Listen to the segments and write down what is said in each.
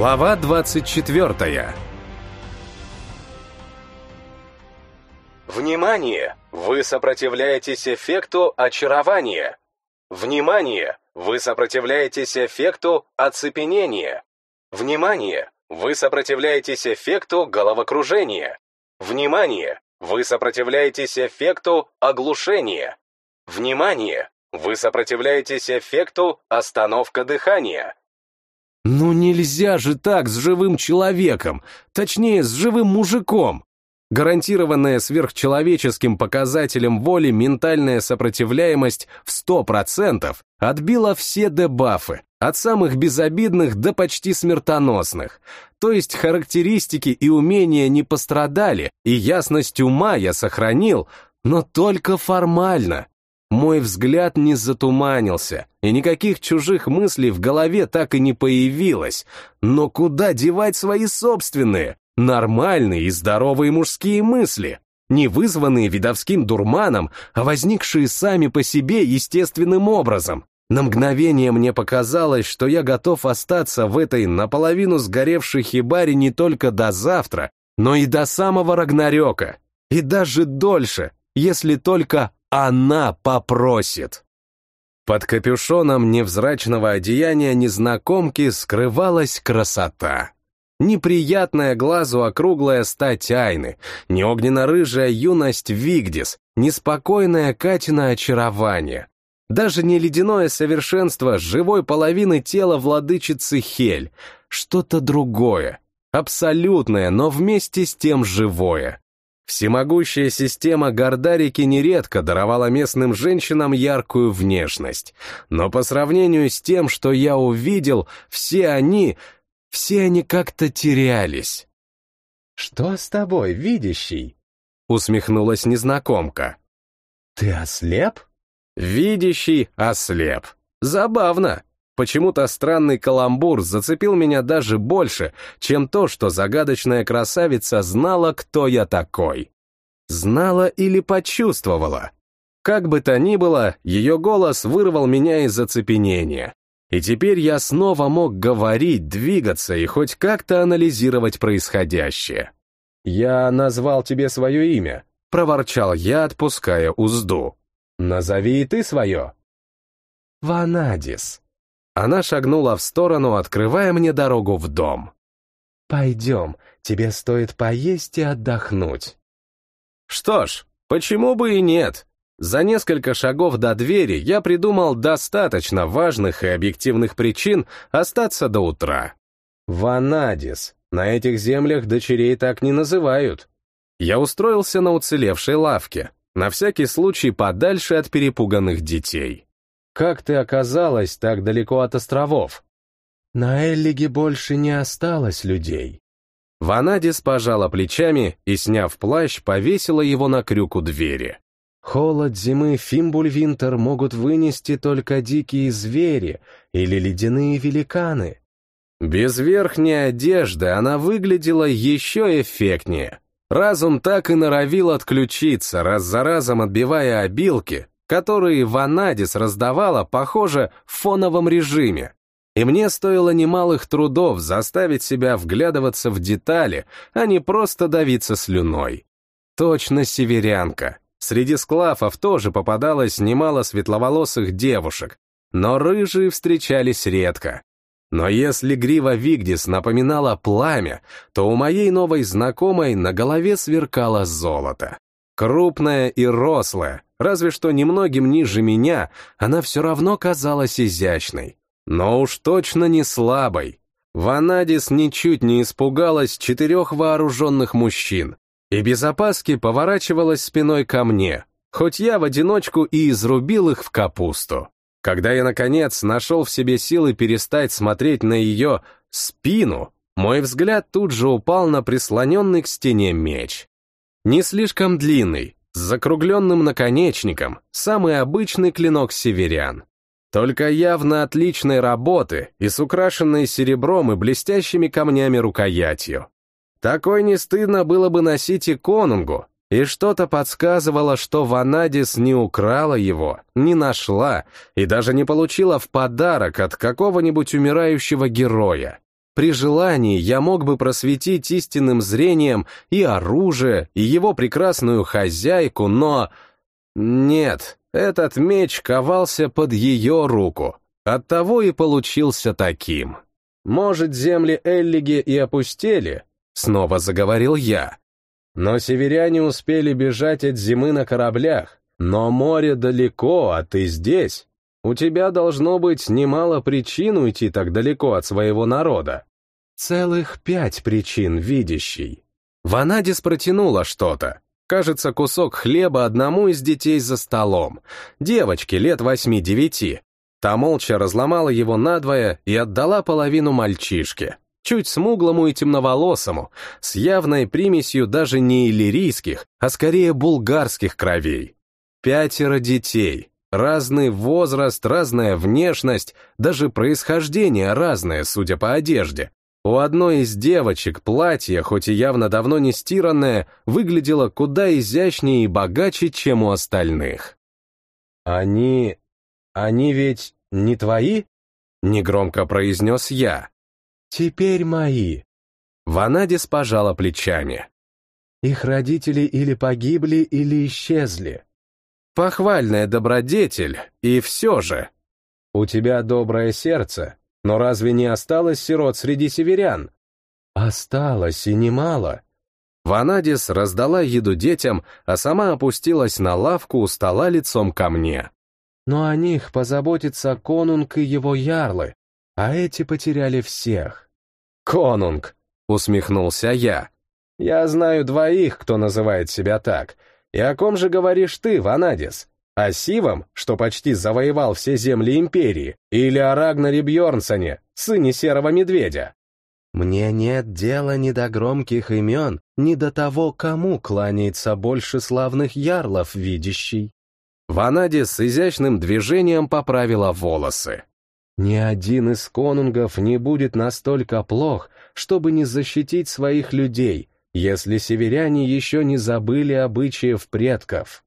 Глава 24 Внимание! Вы сопротивляетесь эффекту очарования. Внимание! Вы сопротивляетесь эффекту оцепенения. Внимание! Вы сопротивляетесь эффекту головокружения. Внимание! Вы сопротивляетесь эффекту оглушения. Внимание! Вы сопротивляетесь эффекту остановка дыхания. Ну нельзя же так с живым человеком, точнее, с живым мужиком. Гарантированная сверхчеловеческим показателем воли ментальная сопротивляемость в 100% отбила все дебафы, от самых безобидных до почти смертоносных. То есть характеристики и умения не пострадали, и ясность ума я сохранил, но только формально. Мой взгляд не затуманился, и никаких чужих мыслей в голове так и не появилось. Но куда девать свои собственные, нормальные и здоровые мужские мысли? Не вызванные видовским дурманом, а возникшие сами по себе естественным образом. На мгновение мне показалось, что я готов остаться в этой наполовину сгоревшей хибаре не только до завтра, но и до самого Рагнарёка. И даже дольше, если только она попросит. Под капюшоном невзрачного одеяния незнакомки скрывалась красота. Неприятная глазу округлая стать Айны, не огненно-рыжая юность Вигдис, неспокойная Катина очарование. Даже не ледяное совершенство живой половины тела владычицы Хель, что-то другое, абсолютное, но вместе с тем живое. Всемогущая система Гордарики нередко даровала местным женщинам яркую внешность, но по сравнению с тем, что я увидел, все они, все они как-то терялись. «Что с тобой, видящий?» — усмехнулась незнакомка. «Ты ослеп?» «Видящий ослеп. Забавно. Почему-то странный каламбур зацепил меня даже больше, чем то, что загадочная красавица знала, кто я такой. Знала или почувствовала. Как бы то ни было, ее голос вырвал меня из оцепенения. И теперь я снова мог говорить, двигаться и хоть как-то анализировать происходящее. «Я назвал тебе свое имя», — проворчал я, отпуская узду. «Назови и ты свое». «Ванадис», она шагнула в сторону, открывая мне дорогу в дом. «Пойдем, тебе стоит поесть и отдохнуть». Что ж, почему бы и нет? За несколько шагов до двери я придумал достаточно важных и объективных причин остаться до утра. Ванадис. На этих землях дочерей так не называют. Я устроился на уцелевшей лавке, на всякий случай подальше от перепуганных детей. Как ты оказалась так далеко от островов? На Эллиге больше не осталось людей. Ванадис пожала плечами и, сняв плащ, повесила его на крюк у двери. Холод зимы Фимбульвинтер могут вынести только дикие звери или ледяные великаны. Без верхней одежды она выглядела еще эффектнее. Разум так и норовил отключиться, раз за разом отбивая обилки, которые Ванадис раздавала, похоже, в фоновом режиме. И мне стоило немалых трудов заставить себя вглядываться в детали, а не просто давиться слюной. Точно северянка. Среди склафов тоже попадалось немало светловолосых девушек, но рыжие встречались редко. Но если грива Вигдис напоминала пламя, то у моей новой знакомой на голове сверкало золото. Крупная и рослая, разве что немногим ниже меня, она все равно казалась изящной. Но уж точно не слабой. Ванадис ничуть не испугалась четырех вооруженных мужчин и без опаски поворачивалась спиной ко мне, хоть я в одиночку и изрубил их в капусту. Когда я, наконец, нашел в себе силы перестать смотреть на ее спину, мой взгляд тут же упал на прислоненный к стене меч. Не слишком длинный, с закругленным наконечником, самый обычный клинок северян. Только явно отличной работы и с украшенной серебром и блестящими камнями рукоятью. Такой не стыдно было бы носить и конунгу, и что-то подсказывало, что Ванадис не украла его, не нашла и даже не получила в подарок от какого-нибудь умирающего героя. При желании я мог бы просветить истинным зрением и оружие, и его прекрасную хозяйку, но... Нет, этот меч ковался под ее руку. Оттого и получился таким. Может, земли Эллиги и опустели? Снова заговорил я. Но северяне успели бежать от зимы на кораблях. Но море далеко, а ты здесь. У тебя должно быть немало причин уйти так далеко от своего народа. Целых пять причин, видящий. Ванадис протянула что-то. Кажется, кусок хлеба одному из детей за столом. Девочке лет восьми-девяти. Та молча разломала его надвое и отдала половину мальчишке. Чуть смуглому и темноволосому, с явной примесью даже не иллирийских, а скорее булгарских кровей. Пятеро детей, разный возраст, разная внешность, даже происхождение разное, судя по одежде. У одной из девочек платье, хоть и явно давно не стиранное, выглядело куда изящнее и богаче, чем у остальных. «Они... они ведь не твои?» — негромко произнес я. «Теперь мои». Ванадис пожала плечами. «Их родители или погибли, или исчезли. Похвальная добродетель, и все же. У тебя доброе сердце, но разве не осталось сирот среди северян? Осталось и немало. Ванадис раздала еду детям, а сама опустилась на лавку у стола лицом ко мне. Но о них позаботится конунг и его ярлы, а эти потеряли всех. Конунг, усмехнулся я. Я знаю двоих, кто называет себя так — и о ком же говоришь ты, Ванадис? О Сивом, что почти завоевал все земли Империи, или о Рагнаре Бьорнсоне, сыне Серого Медведя? Мне нет дела ни до громких имен, ни до того, кому кланяется больше славных ярлов, видящий. Ванадис с изящным движением поправила волосы. Ни один из конунгов не будет настолько плох, чтобы не защитить своих людей, если северяне еще не забыли обычаев предков.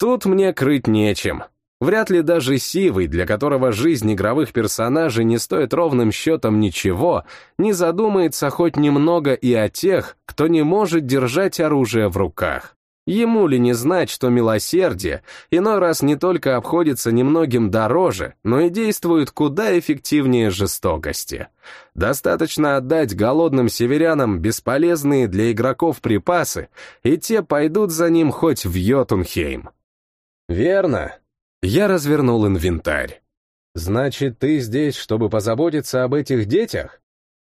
Тут мне крыть нечем. Вряд ли даже Сивый, для которого жизнь игровых персонажей не стоит ровным счетом ничего, не задумается хоть немного и о тех, кто не может держать оружие в руках. Ему ли не знать, что милосердие иной раз не только обходится немногим дороже, но и действует куда эффективнее жестокости. Достаточно отдать голодным северянам бесполезные для игроков припасы, и те пойдут за ним хоть в Йотунхейм. Верно. Я развернул инвентарь. Значит, ты здесь, чтобы позаботиться об этих детях?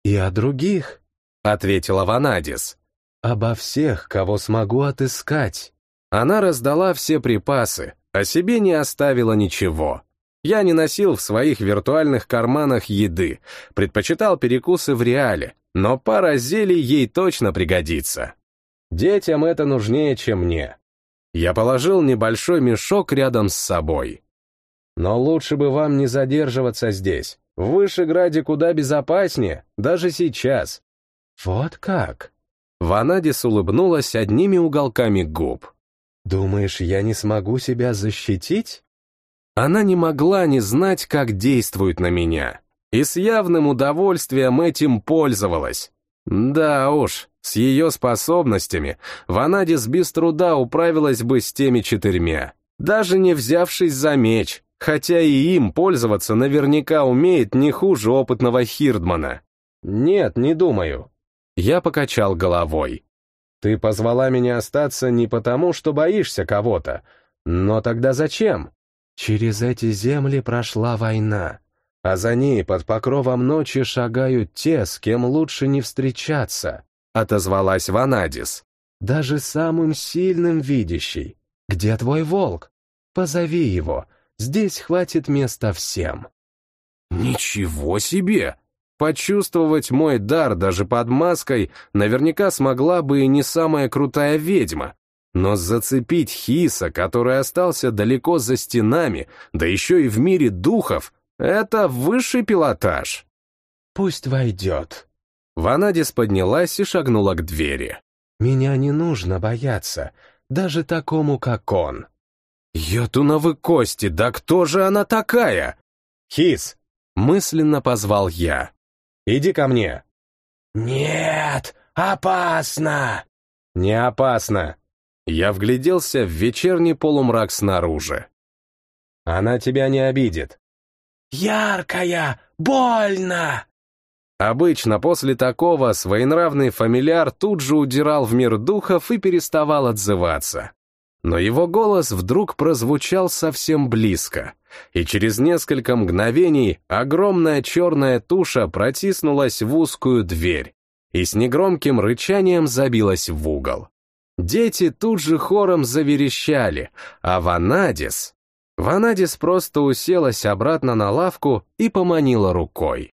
И о других, ответила Ванадис. Обо всех, кого смогу отыскать. Она раздала все припасы, а себе не оставила ничего. Я не носил в своих виртуальных карманах еды, предпочитал перекусы в реале, но пара зелий ей точно пригодится. Детям это нужнее, чем мне. Я положил небольшой мешок рядом с собой. Но лучше бы вам не задерживаться здесь. В Вышеграде куда безопаснее, даже сейчас. Вот как? Ванадис улыбнулась одними уголками губ. «Думаешь, я не смогу себя защитить?» Она не могла не знать, как действует на меня, и с явным удовольствием этим пользовалась. Да уж, с ее способностями Ванадис без труда управилась бы с теми четырьмя, даже не взявшись за меч, хотя и им пользоваться наверняка умеет не хуже опытного Хирдмана. Нет, не думаю. Я покачал головой. Ты позвала меня остаться не потому, что боишься кого-то, но тогда зачем? Через эти земли прошла война, а за ней под покровом ночи шагают те, с кем лучше не встречаться, отозвалась Ванадис. Даже самым сильным видящий. Где твой волк? Позови его, здесь хватит места всем. Ничего себе! Почувствовать мой дар даже под маской наверняка смогла бы и не самая крутая ведьма. Но зацепить Хиса, который остался далеко за стенами, да еще и в мире духов, это высший пилотаж. «Пусть войдет». Ванадис поднялась и шагнула к двери. «Меня не нужно бояться, даже такому, как он». «Йотуновы кости, да кто же она такая?» «Хис!» — мысленно позвал я. «Иди ко мне!» «Нет, опасно!» «Не опасно!» Я вгляделся в вечерний полумрак снаружи. «Она тебя не обидит». «Яркая! Больно!» Обычно после такого своенравный фамильяр тут же удирал в мир духов и переставал отзываться. Но его голос вдруг прозвучал совсем близко, и через несколько мгновений огромная черная туша протиснулась в узкую дверь и с негромким рычанием забилась в угол. Дети тут же хором заверещали, а Ванадис... Ванадис просто уселась обратно на лавку и поманила рукой.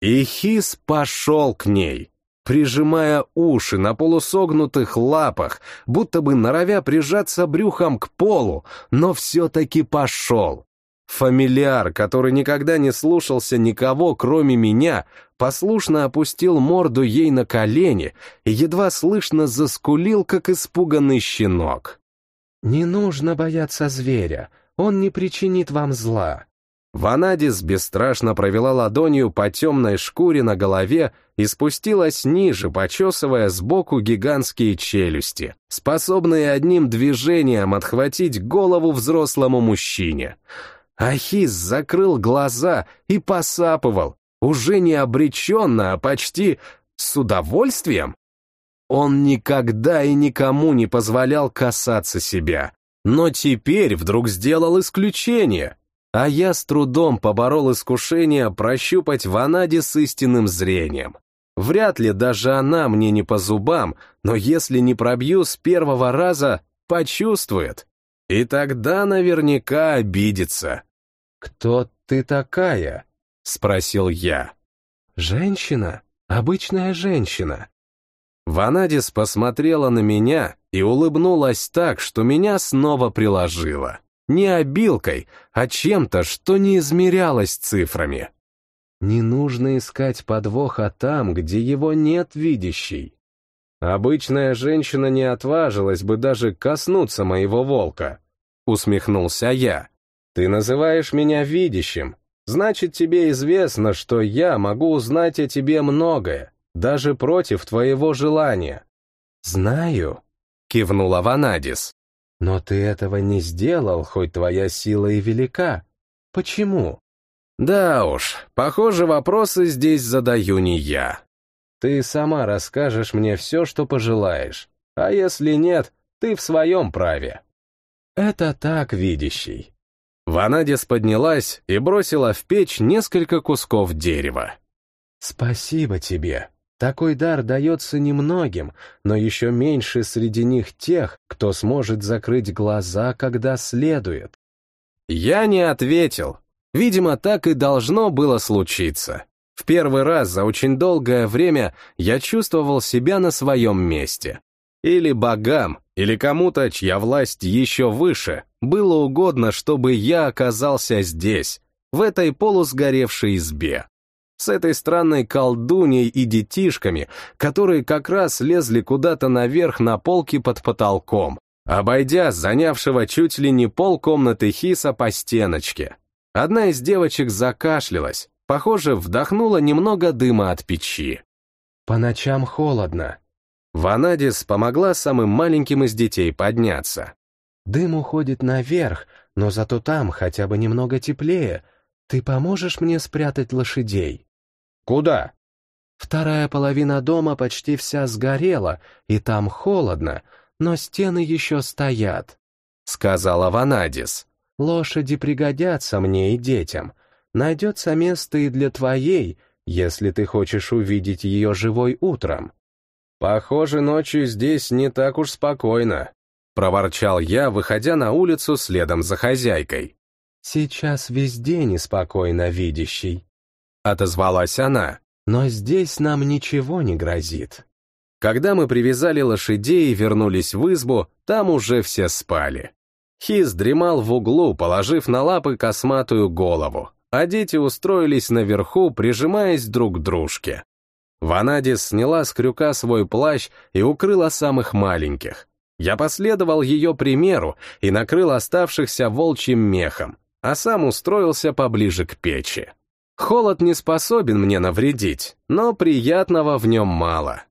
И Хис пошел к ней, прижимая уши на полусогнутых лапах, будто бы норовя прижаться брюхом к полу, но все-таки пошел. Фамильяр, который никогда не слушался никого, кроме меня, послушно опустил морду ей на колени и едва слышно заскулил, как испуганный щенок. «Не нужно бояться зверя, он не причинит вам зла», Ванадис бесстрашно провела ладонью по темной шкуре на голове и спустилась ниже, почесывая сбоку гигантские челюсти, способные одним движением отхватить голову взрослому мужчине. Ахис закрыл глаза и посапывал, уже не обреченно, а почти с удовольствием. Он никогда и никому не позволял касаться себя, но теперь вдруг сделал исключение — а я с трудом поборол искушение прощупать Ванади с истинным зрением. Вряд ли даже она мне не по зубам, но если не пробью с первого раза, почувствует. И тогда наверняка обидится. «Кто ты такая?» — спросил я. «Женщина? Обычная женщина». Ванадис посмотрела на меня и улыбнулась так, что меня снова приложила не обилкой, а чем-то, что не измерялось цифрами. Не нужно искать подвоха там, где его нет видящей. Обычная женщина не отважилась бы даже коснуться моего волка. Усмехнулся я. Ты называешь меня видящим. Значит, тебе известно, что я могу узнать о тебе многое, даже против твоего желания. Знаю, кивнула Ванадис. Но ты этого не сделал, хоть твоя сила и велика. Почему? Да уж, похоже, вопросы здесь задаю не я. Ты сама расскажешь мне все, что пожелаешь. А если нет, ты в своем праве. Это так, видящий. Ванадис поднялась и бросила в печь несколько кусков дерева. «Спасибо тебе», такой дар дается немногим, но еще меньше среди них тех, кто сможет закрыть глаза, когда следует. Я не ответил. Видимо, так и должно было случиться. В первый раз за очень долгое время я чувствовал себя на своем месте. Или богам, или кому-то, чья власть еще выше, было угодно, чтобы я оказался здесь, в этой полусгоревшей избе с этой странной колдуней и детишками, которые как раз лезли куда-то наверх на полке под потолком, обойдя занявшего чуть ли не пол комнаты Хиса по стеночке. Одна из девочек закашлялась, похоже, вдохнула немного дыма от печи. «По ночам холодно». Ванадис помогла самым маленьким из детей подняться. «Дым уходит наверх, но зато там хотя бы немного теплее. Ты поможешь мне спрятать лошадей?» Куда? Вторая половина дома почти вся сгорела, и там холодно, но стены еще стоят, — сказала Ванадис. Лошади пригодятся мне и детям. Найдется место и для твоей, если ты хочешь увидеть ее живой утром. Похоже, ночью здесь не так уж спокойно, — проворчал я, выходя на улицу следом за хозяйкой. Сейчас везде неспокойно, видящий. — отозвалась она. «Но здесь нам ничего не грозит». Когда мы привязали лошадей и вернулись в избу, там уже все спали. Хиз дремал в углу, положив на лапы косматую голову, а дети устроились наверху, прижимаясь друг к дружке. Ванадис сняла с крюка свой плащ и укрыла самых маленьких. Я последовал ее примеру и накрыл оставшихся волчьим мехом, а сам устроился поближе к печи. Холод не способен мне навредить, но приятного в нем мало.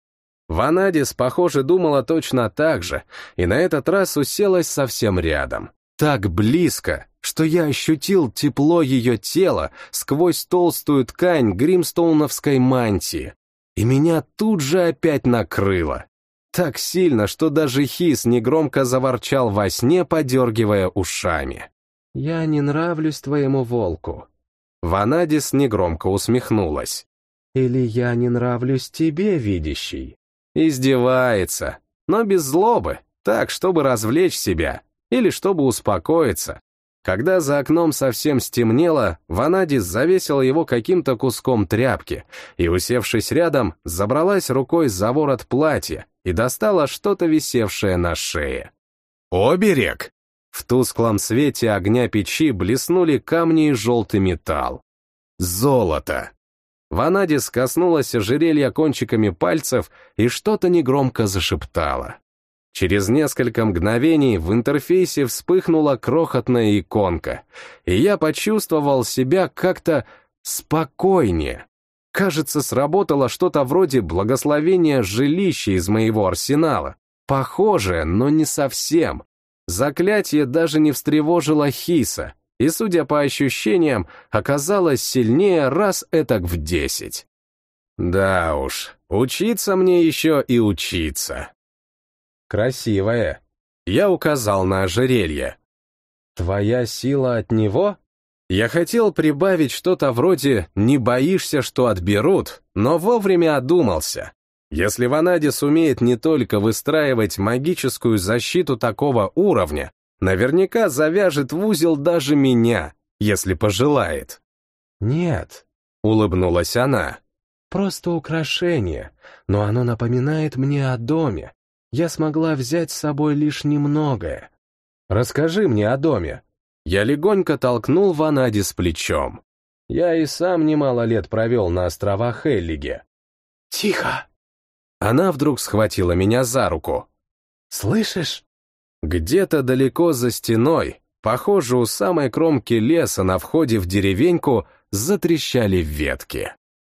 Ванадис, похоже, думала точно так же, и на этот раз уселась совсем рядом. Так близко, что я ощутил тепло ее тела сквозь толстую ткань гримстоуновской мантии, и меня тут же опять накрыло. Так сильно, что даже Хис негромко заворчал во сне, подергивая ушами. «Я не нравлюсь твоему волку». Ванадис негромко усмехнулась. «Или я не нравлюсь тебе, видящий?» Издевается, но без злобы, так, чтобы развлечь себя или чтобы успокоиться. Когда за окном совсем стемнело, Ванадис завесила его каким-то куском тряпки и, усевшись рядом, забралась рукой за ворот платья и достала что-то висевшее на шее. «Оберег!» В тусклом свете огня печи блеснули камни и желтый металл. «Золото!» Ванадис коснулась ожерелья кончиками пальцев и что-то негромко зашептала. Через несколько мгновений в интерфейсе вспыхнула крохотная иконка, и я почувствовал себя как-то спокойнее. Кажется, сработало что-то вроде благословения жилища из моего арсенала. Похожее, но не совсем. Заклятие даже не встревожило Хиса, и, судя по ощущениям, оказалось сильнее раз этак в десять. Да уж, учиться мне еще и учиться. Красивая. Я указал на ожерелье. Твоя сила от него? Я хотел прибавить что-то вроде «не боишься, что отберут», но вовремя одумался. Если Ванади сумеет не только выстраивать магическую защиту такого уровня, Наверняка завяжет в узел даже меня, если пожелает. «Нет», — улыбнулась она. «Просто украшение, но оно напоминает мне о доме. Я смогла взять с собой лишь немногое». «Расскажи мне о доме». Я легонько толкнул Ванади с плечом. Я и сам немало лет провел на островах Эллиге. «Тихо!» Она вдруг схватила меня за руку. «Слышишь?» Где-то далеко за стеной, похоже, у самой кромки леса на входе в деревеньку затрещали ветки.